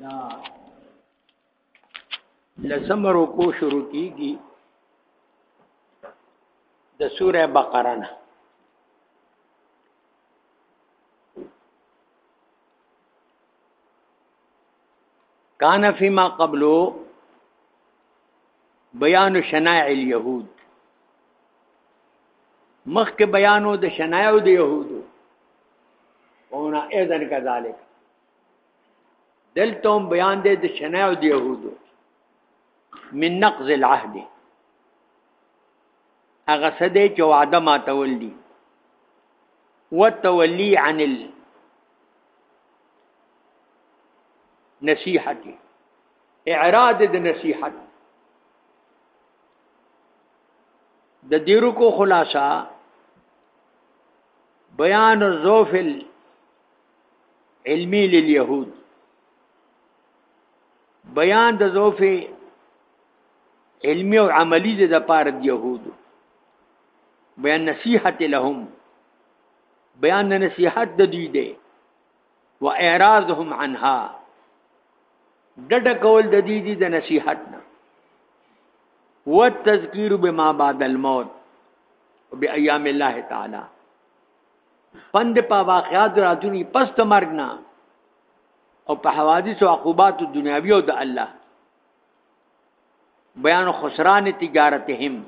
دا لسم رکو شروع کیږي د سوره بقره نه کان فيما قبلو بیان شناع اليهود مخک بیانو د شناع د يهودو او نه اذن کذالک دلته هم بیان دی د شنای او د يهودو من نقض العهد هغه څه دی چې وعده ماتول دي وتولي عن النصيحه اعراض د نصيحت د دیرو کو خلاصہ بیان ذوفل علمی لليهود بیان د ضعف علمی او عملی د پاره د يهود بیان نصیحت لهم بیان د نصیحت د دوی دی و اعراضهم عنها ډډ کول د دې دي د نصیحت نه و تذکیر بما بعد الموت وبایام الله تعالی پند په واقعات راتونی پس د مرګ نه او په حوادث او عقوبات دنیاوی او د الله بیان خسران تجارتهم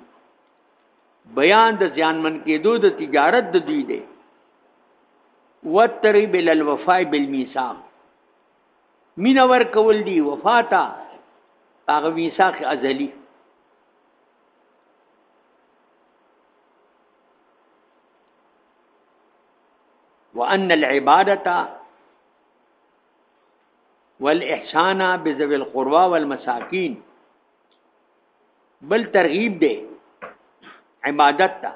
بیان د ځانمن کېدو د تجارت د دوی دی وتری بل الوفاء بالمیثاق مین ور کول دی وفاتا هغه میثاق ازلی وان العباده والاحسان بذوي القربى والمساكين بل ترغیب دی عبادت ته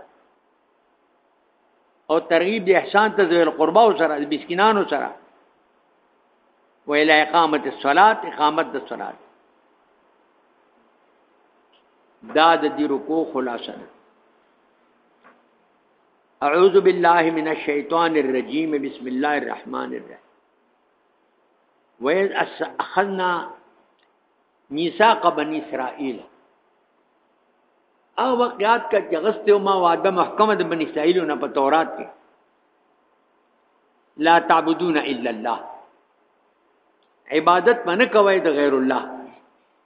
او ترغیب دی احسان ته ذوي القربى سره د مسکینانو سره ویلا اقامت الصلات اقامت د صلات دا د دې رکو خلاصه ده اعوذ بالله من الشیطان الرجیم بسم الله الرحمن الرحیم وَإِذْ أَخَذْنَا ميثاق بني اسرائيل او واقعات کا جغست او ما وعده محکمه د بنی اسرائیل نه په تورات کې لا تعبدون الا الله عبادت منه کوي د غیر الله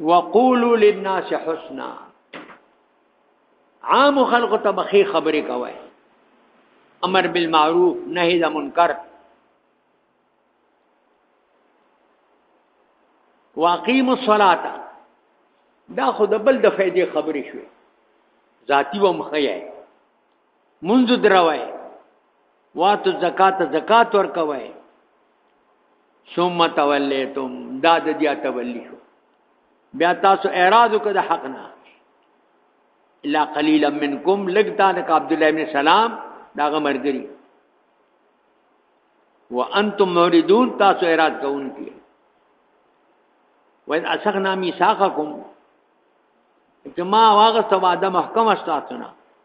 وقولوا للناس حسنا عام خلق ته بخي خبرې کوي امر بالمعروف نهي عن المنکر واقیم الصلاه دا خود بل د فائدې خبرې شوې ذاتی و مخیه منځ دروي واتو زکات زکات ورکوي ثم تولیتم دا د دې تولی شو بیا تاسو اعراض وکړه د حق نه الا قليلا منکم لګتا د عبد الله ابن سلام داغه مرګري وانتم موردون تاسو اعراض کوونکی وان اسغنا میثاقکم چې ما واغه سواده محکم استاتونه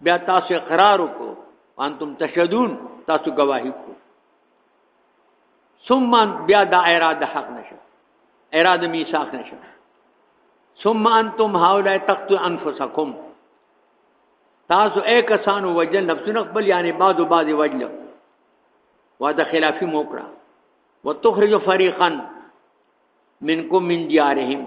بیا تاسو اقرار وکړو انتم تشهدون تاسو گواهی کو ثم بیا دا اراده حق نشه اراده میثاق نشه ثم انتم هؤلاء تقتل انفسکم تاسو اے کسانو وجل نفسونه خپل یعنی بعض او بعض وجل وعده خلافی موکړه وتخرج فريقا منکم من دیارهم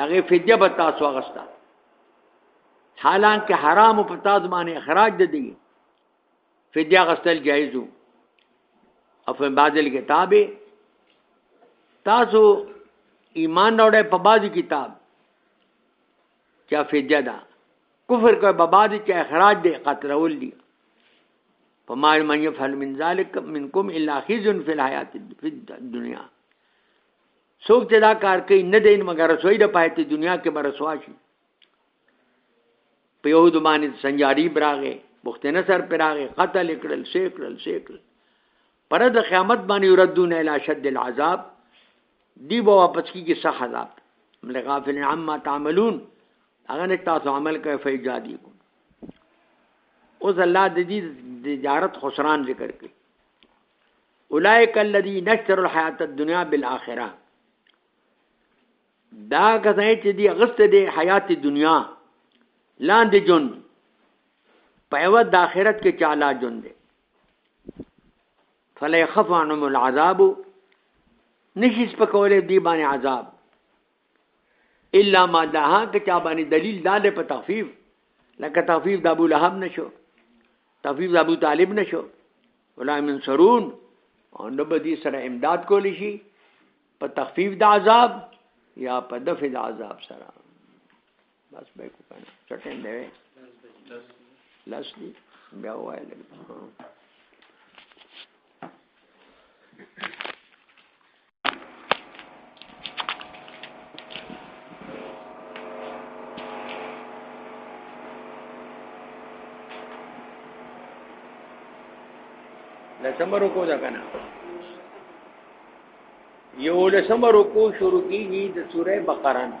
دغه فدیه به تاسو غستا حالانکه حرام په تاسو باندې اخراج ده دي فدیه غستل جایز وو او په بعض کتاب تاسو ایمان راوړې په بعض کتاب چا فدیه ده کفر کوي په بعض کې اخراج دي قتلول دي فما من يفعل من ذلك منكم الا خزي في الحياه في الدنيا څوک چې دا کار کوي نه دین مګر رسوي د پاتې دنیا کې به رسوا شي په یو د باندې سنجاری براغه بختنه سر پراغه قتل کړل شي کړل شي کړل پر د قیامت باندې يردون الى شد العذاب دی به واپس کیږي صح عذاب مل غافل عما تعملون هغه نه تاسو عمل کوي فیجادی کو اوس الله د دې تجارت خسران ذکر کوي اولئک الذین اشتروا الحیات الدنیا بالآخره دا کسان چې دی غسته دی حیات دنیا لاندې جون په یو د آخرت کې چاله جون دی فلا يخف عنهم العذاب نشي سپکولې دی باندې عذاب الا ما دها که چا باندې دلیل دا دی په تخفیف لکه تخفیف د ابو لهب نشو تخفیف د ابو طالب نشو ولا من سرون او نو به دې سره امداد کولی شي په تخفیف د عذاب یا په دفع د عذاب سره بس به کو کنه چټین دی لاس دی بیا وای لګ لسمه رکو ده کنه یو لسمه رکو شروع کیږي د سوره بقره نه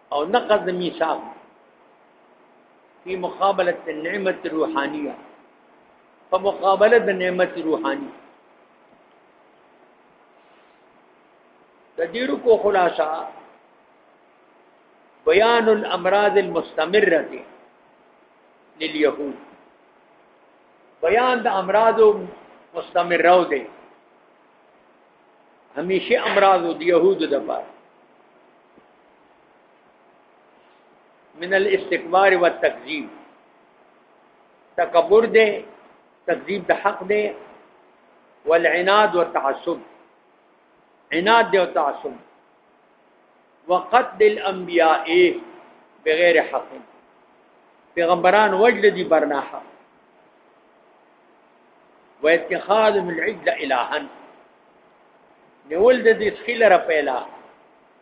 او نقض میثاق په مقابله د نعمت روحانیه په مقابله د نعمت روحانی د دې رکو خلاصہ بیان الامراض المستمره لليهود بیان د امراض مستمره دی همیشه امراض د يهود د پاره من الاستكبار والتكذيب تکبر دي تكذيب حق ده والعناد والتعصب عناد ده والتعصب وقتل الانبياء إيه؟ بغير حق پیغمبران وجل دي برنا حق واتخاذ من العجل الها نولد دي تخيل رب پیلا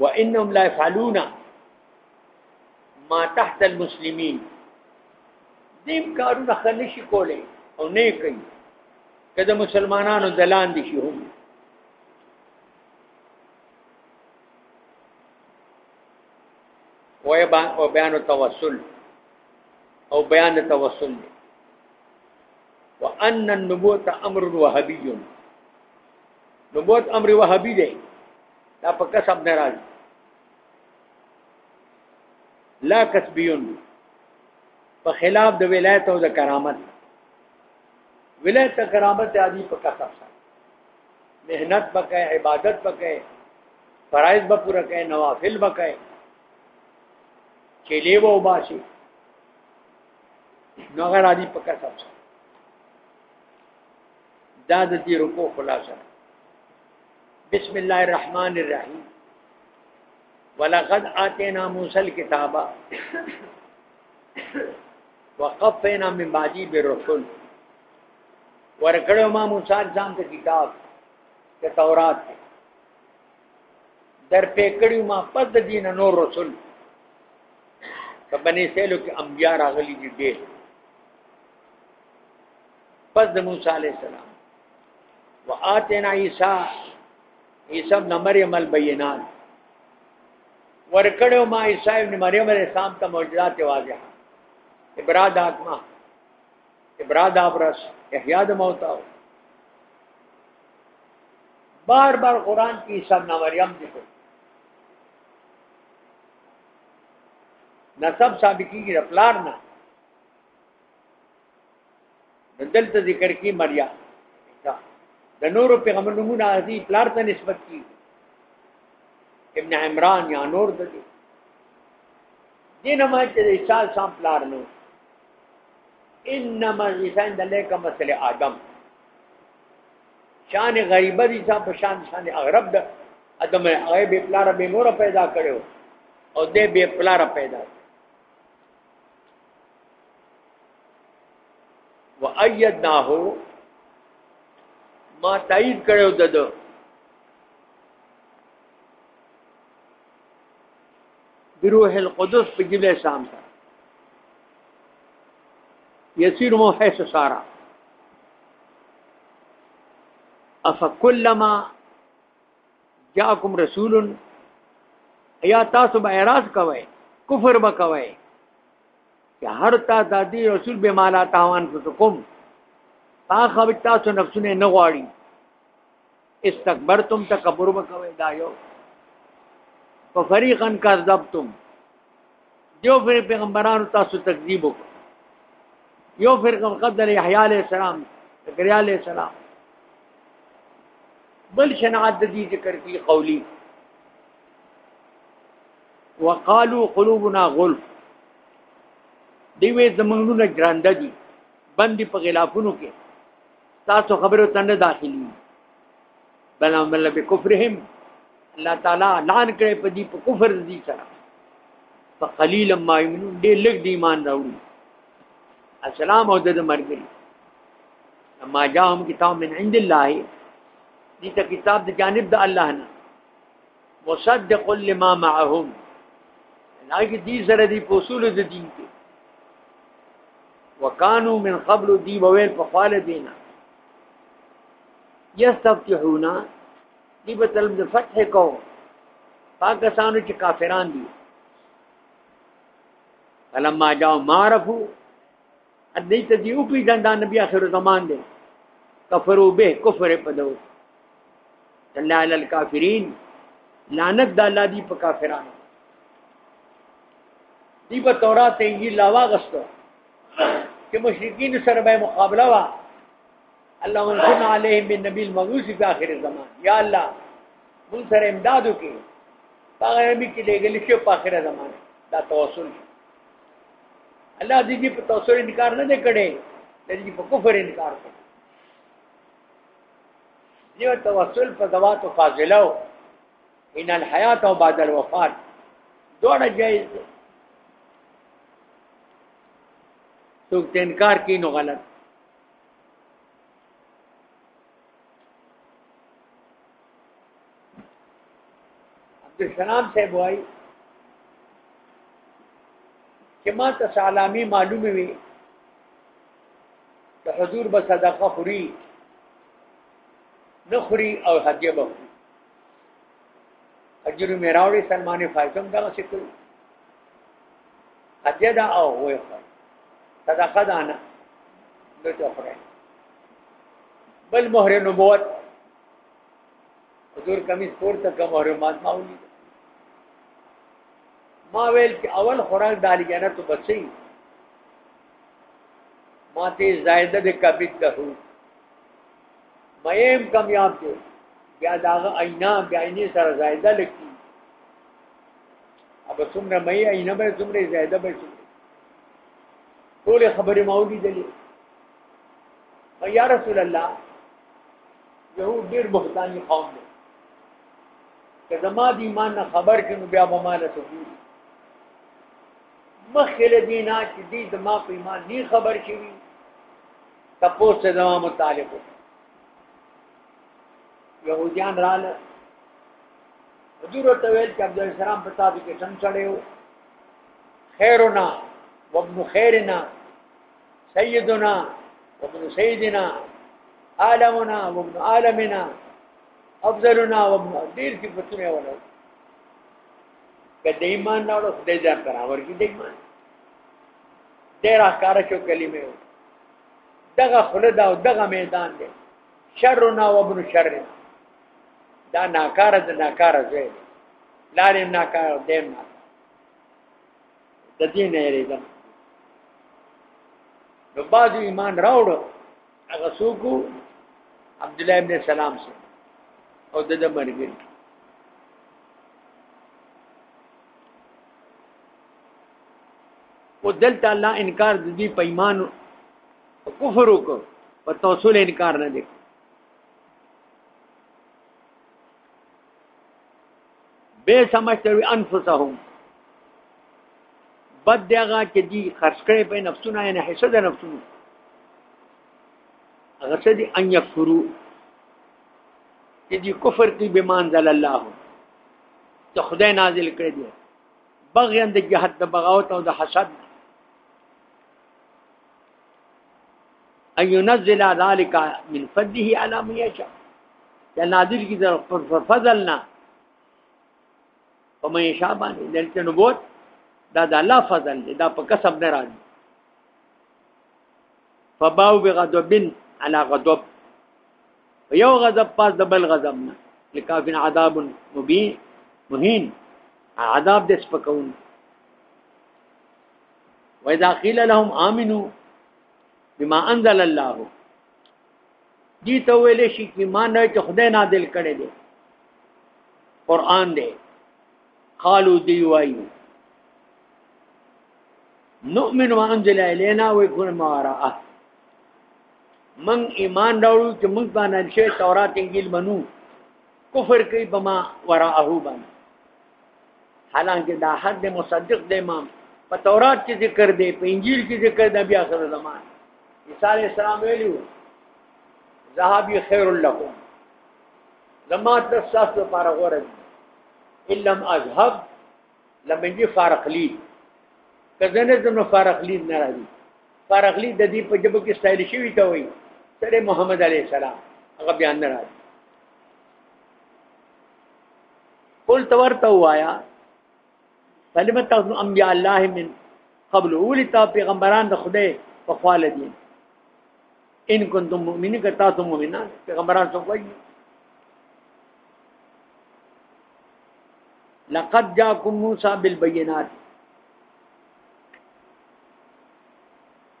وانهم لا يفعلون ما تحت المسلمين دیم کارونه خلشي کولای او نه کوي کله مسلمانانو دلان دي شي هم وای بیان او توسل او بیان توسل دی وان النبوت امر وهبي نبوت امر وهبي دی دا په کسب نه راځي لا کسبیون په خلاف د ولایت او د کرامت ولایت کرامت عادي په کسب سره مهنت وکړي عبادت وکړي فرایض به پوره کړي نوافل وکړي چې لیو وباسي نو غیر عادی په کسب سره دا د دې رکو خلاصه بسم الله الرحمن الرحیم ولقد آتینا موسی الكتاب وقفینا من بعدی بالرسل ورکړو ما موسی ځان ته کتاب ته تورات ته در پې کړیو ما پس د دین نور رسول په بنی اسرائیلو کې انبیا راغلي دي ډېر پس د موسی علی السلام واتینا عیسی عیسی ابن مریم البینات ورکړو ما عیسی ابن مریم علیہ السلام ته معجزات واضح ابراد آتما ابراد ابرس احیاء د موت او بار بار قرآن کی عیسی ابن مریم ذکر نسب ثابت کیږي د پلار نه دلته ذکر کی مریا د نور پیغمبرونو نه دي پلار ته نسبت کی ابن عمران یا نور د دې دین ما چې د عیسی سم پلار نو انما عیسی د لکه مثل آدم شان غریبه دي صاحب په شان شان اغرب ده ادم هغه به پلار به مور پیدا کړو او دې به پلار پیدا و ايدناه ما تایید کړو دده بروح القدس په جبل شام سره يسير مو حيث سارا افكلما جاءكم رسول ایا تاسو به اعتراض کوئ کفر به کوئ چې هر تا د دې رسول به مالا تاوان کوم تا خو تاسو نفسونه نه غواړي استكبرتم تکبر وکوي دا یو ففريقا كذبتم یو فر پیغمبرانو تاسو تکذیب وکړ یو فر کوم قدر یحیی علیہ السلام زکریا علیہ السلام بل شناعت د دې ذکر کی قولی وقالو قلوبنا غلف دی وې زمونږونه ګرانده دي باندې په غلافونو کې تاسو خبرو ته نه داخلي بل عمل به کفرهم الله تعالی اعلان کړي په دې په کفر دي سره فقلیل ما یمنون دې لګ دی ایمان راوړي السلام او د مرګ ما جاءهم کتاب من عند الله دې ته کتاب د جانب د الله نه مصدق لما معهم هغه دې سره دې په اصول د دین کې وکانو من قبل دی بویل په خاله دینا یستفتحونا دی په طلب د فتح کو پاکستانو چې کافران دي فلما جاء معرفو ادی ته دی او پی دا نبی اخر زمان دی کفرو به کفر په دو الله علی الکافرین لعنت د الله دی په کافرانو دی په تورات ته انجیل لا واغستو چې مشرکین سره به مقابله وا الله انصرنا علیهم من نبی المبعوث فی آخر الزمان یا الله مون سره امداد وکي هغه نبی کې لګل شي په آخر زمان دا توسل الله دې دې په توسل انکار نه کړي دې په کفر انکار کړي یو توسل په ذوات فاضله ان الحیات او بعد الوفات دوړه جایز دي څوک ته انکار کوي نو غلط عبدالسلام صاحب وایي چې ما ته سالامي معلومه وي د حضور به صدقه خوري نه خوري او هدیه به خوري اجر مې راوړي سلمان فاطم دا څه کوي اته دا او وې خو صدقه دانا نو ته خره بل مهر نبوت حضور کمی سپور تک مهر مات ما ولي ما ویل چې اول خوراک دالی جنت بچي ماته زائده د کبد ده مېم کمیاب دی بیا داغه عینا بیا عینې سره زائده لکی اب څومره مې عینا به څومره زائده به څومره ټول خبرې ماولی دلی یا رسول الله یو ډیر بهتانی قوم دی که زما د ایمان نه خبر کینو بیا به مال څه مخکې له دې نه چې دې زما په ایمان نه خبر شوي تپوس ته زما متعلق یهودیان رااله حضور ته ویل چې عبد السلام په تاسو کې څنګه چړیو خیرنا وابن خیرنا سیدنا وابن سیدنا عالمنا وابن عالمنا افضلنا وابن دیر کی پتونه ولو کله ایمان نه ورو خدای ځان پر اور کې دی ایمان ډیر اکار شو کلمه دغه خلدا او دغه میدان دی شرنا و ابن شر دا ناکار د ناکار زوی لارې ناکار دیم ناکار د دې نه یریدم نو بعد ایمان راوړ هغه څوک عبد الله ابن سلام سو او د مرګ او دلته الله انکار د دې په ایمان کفر وکړ په توسل انکار نه دی به سمشتوی انفسهم بد دیغه چې دی خرج کړي په نفسونه نه حصہ د نفسونو هغه څه دي ان یکفرو چې دی کفر کوي به مانزل الله ته خدای نازل کړی دی بغیان د جهاد د بغاوت او د حسد ان ينزل ذلك من فضله على من يشاء یا نازل کی در پر فضلنا ومن يشاء باندې دلته نبوت دا د الله فضل دی دا په کسب نه راځي فباو بغضب على غضب یو غضب پاس د بل غضب نه لکافین عذاب مبین مهین عذاب د سپکون واذا قيل لهم امنوا بما انزل الله دي ته ویل شي چې ما نه چې خدای نازل کړي دي قران دی قالو دی وایو نؤمن وانزل الینا ويكون ما وراءه من ایمان راوړو چې موږ باندې شی تورات انجیل منو کفر کوي بما وراءه باندې حالانکه دا حد د مصدق د امام په تورات کې ذکر دی په انجیل کې ذکر دی بیا سره زمان عیسی علی السلام ویلو ذهابی خیر لكم زما تاسو لپاره غوړه ان لم اذهب لمنجي فارقلی کزنه زمو فارقلی نه راځي فارقلی د دې په جبه کې ستایل شوی ته وایي سره محمد علی السلام هغه بیان نه راځي قل تورته وایا کلمه تاسو انبیاء الله من قبل اولی تا پیغمبران د خدای په خواله دي ان کنتم مؤمنین که تاسو مؤمنان پیغمبران څوک وایي لقد جاءكم موسی بالبينات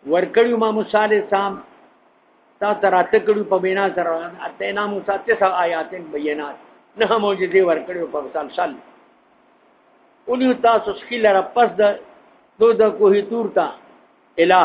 ورکړی ما موسی علیہ السلام تا تراته کړو په بنا سره اته نام موسی ته سو آیاتن بینات نه معجزې ورکړو په مثال شل اونیو تاسو سکیل را پس د دو د کوه تور تا الہ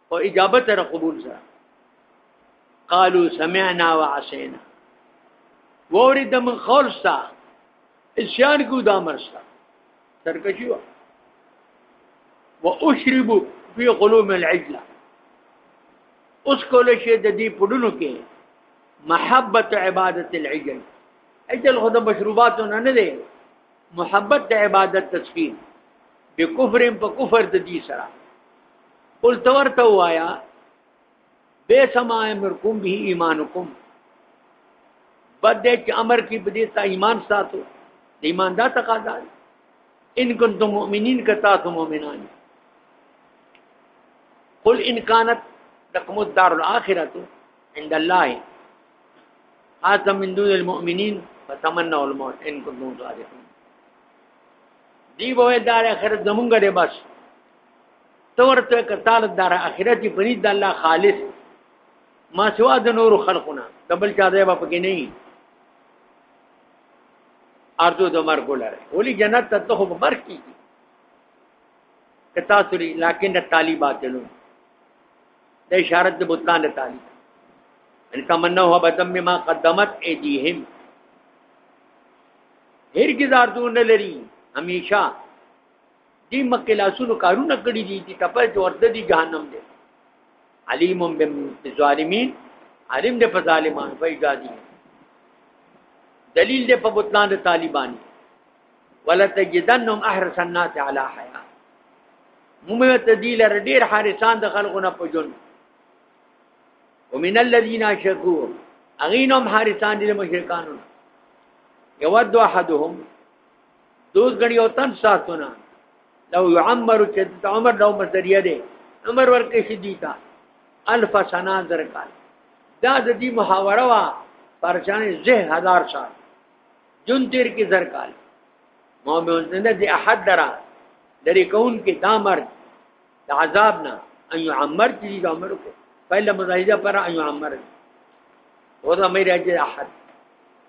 او اجابت سره قبول سره قالو سمعنا وعصينا وورد من خلصا اسيان کو دا مرستا سرکشی وا واشرب في قلوب العجله اوس کول شي د دې پډونو کې محبت عبادت العجل عجل خود مشروبات نه نه دي محبت د عبادت تسکین به کفر په کفر د دې سره قل تورته وایا بے سما امرکم به ایمانکم بد دې چې امر کې بده تا ایمان ساتو ایمان دا تقاضا ان کنتم مؤمنین کتا تم مؤمنان قل ان كانت لكم الدار الاخره عند الله هذا من دون المؤمنين فتمنوا الموت ان كنتم صادقين دی وای دا اخرت زمونږ دی بس ته ورته کتل دار اخرت په نيت د الله خالص ما سوا د نور خلقونه دبل چا دی په کې نه ارزو د مرګ لره ولي جنت ته ته په مرګ کې کتا سوري لکن د طالبات له د اشاره د بوتان د طالب ان تمنا هو بدم ما قدمت ايديهم هرګز ارزو نه لري هميشه دی مکه لاسونو کارونه کړی دي چې ټپه چې ورته دي جهنم دی علیم بالظالمین علیم دې په ظالمان په اجازه دلیل دې په بوتلان د طالبانی ولتجدنهم احرس الناس على حياه مومه تدیل ډیر حارسان د خلقونه په جون ومن الذين شكوا اغینهم حارسان دي مشرکانو یود احدهم دوز غنی او تن ساتونه لو يعمر چې عمر نو مزریه دی عمر ورکه شي دیتا الف سنا درکال دا د دې محاوره وا پرچانه زه هزار سال جون تیر کې درکال مؤمن زنده دې احد درا لري کون کې دا مرد د عذاب نه ان يعمر چې د عمر کو پهله مزایده پر ان يعمر ودا مې راځي احد